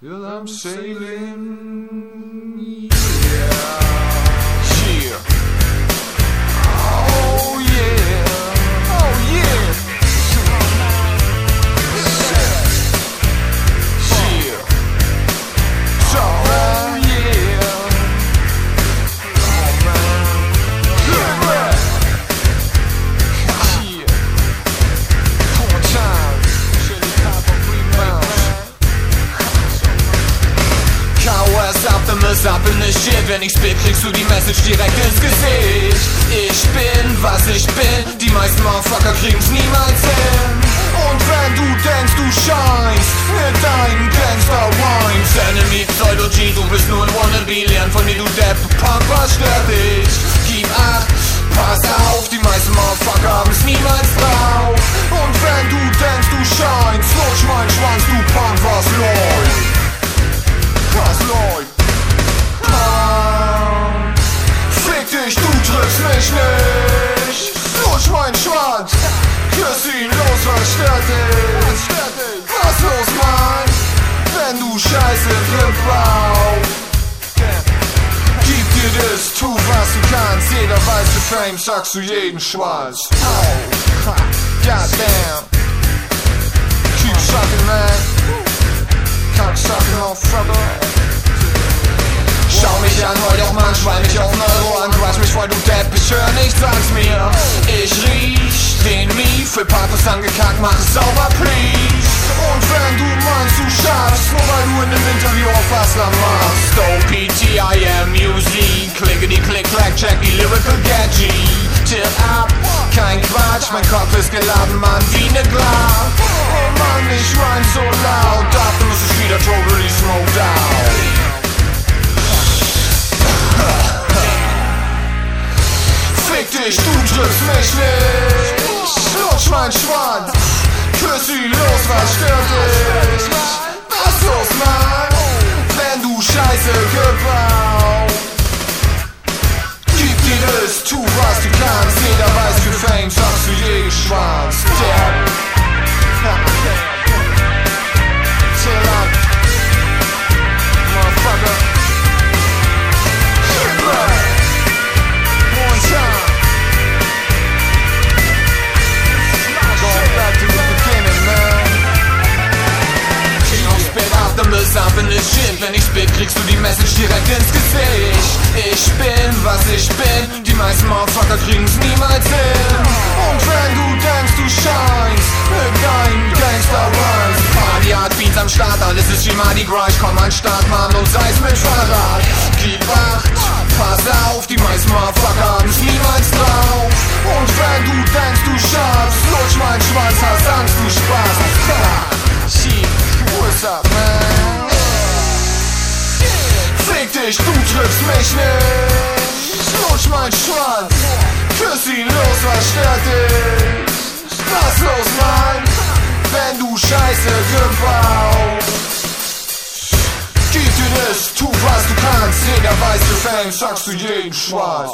Well, I'm sailing. KOS Optimus ab in the shit. Wenn ich spit, kriegst du die Message direkt ins Gesicht. Ich bin, was ich bin. Die meisten Motherfucker kriegen's niemals hin. Und wenn du denkst, du scheinst Mit deinen Gangster-Rhymes Enemy, Pseudo-G, du bist nur ein Wannabe. Lern von mir, du Depp, Punk, was stört dich? Gib acht, pass auf. Die meisten Motherfucker haben's niemals drauf. Und wenn du denkst, du scheinst Lutsch mein Schwanz, du Punk, was läuft? Triffst mich nicht Lutsch mein Schwanz Küss ihn los, was stört dich? Was los, Mann? Wenn du Scheiße verbrauchst Gib dir das, tu was du kannst. Jeder weiß, für Fame sagst du jeden Schwanz. Ha, goddamn Keep sucking, man. Cocksucking, motherfucker Schau mich an, heul doch mal, schwein mich auf Quatsch mich voll, du Depp, ich hör nichts, sag's mir. Ich riech den Mief, für Papus angekackt, mach es sauber, please. Und wenn du meinst, du schaffst, nur weil du in dem Interview auf Hustler machst. Dope, T-I-M, Music, klicke die Klick, Clack, check die Lyrical Gadget. Tipp ab, kein Quatsch, mein Kopf ist geladen, Mann, wie ne Glas Oh Mann, ich rhyme so laut, dafür muss ich wieder totally smoked out mich nicht Lutsch mein Schwanz Küss ihn los, was stört dich? Optimus up in the shit Wenn ich spit, kriegst du die Message direkt ins Gesicht. Ich bin, was ich bin. Die meisten Motherfucker kriegen's niemals hin. Und wenn du denkst, du scheinst Mit deinen Gangster-Rhymes. Party Art Beats am Start Alles ist wie Mardi Gras. Ich komm an Start, Mann, und sei's mit Fahrrad. Gib acht, pass du triffst mich nicht. Lutsch mein Schwanz. Küss ihn los, was stört dich? Was los, Mann? Wenn du Scheiße gebaut. Gib dir das, tu was du kannst. Jeder weiß, Fame sagst du jeden Schwanz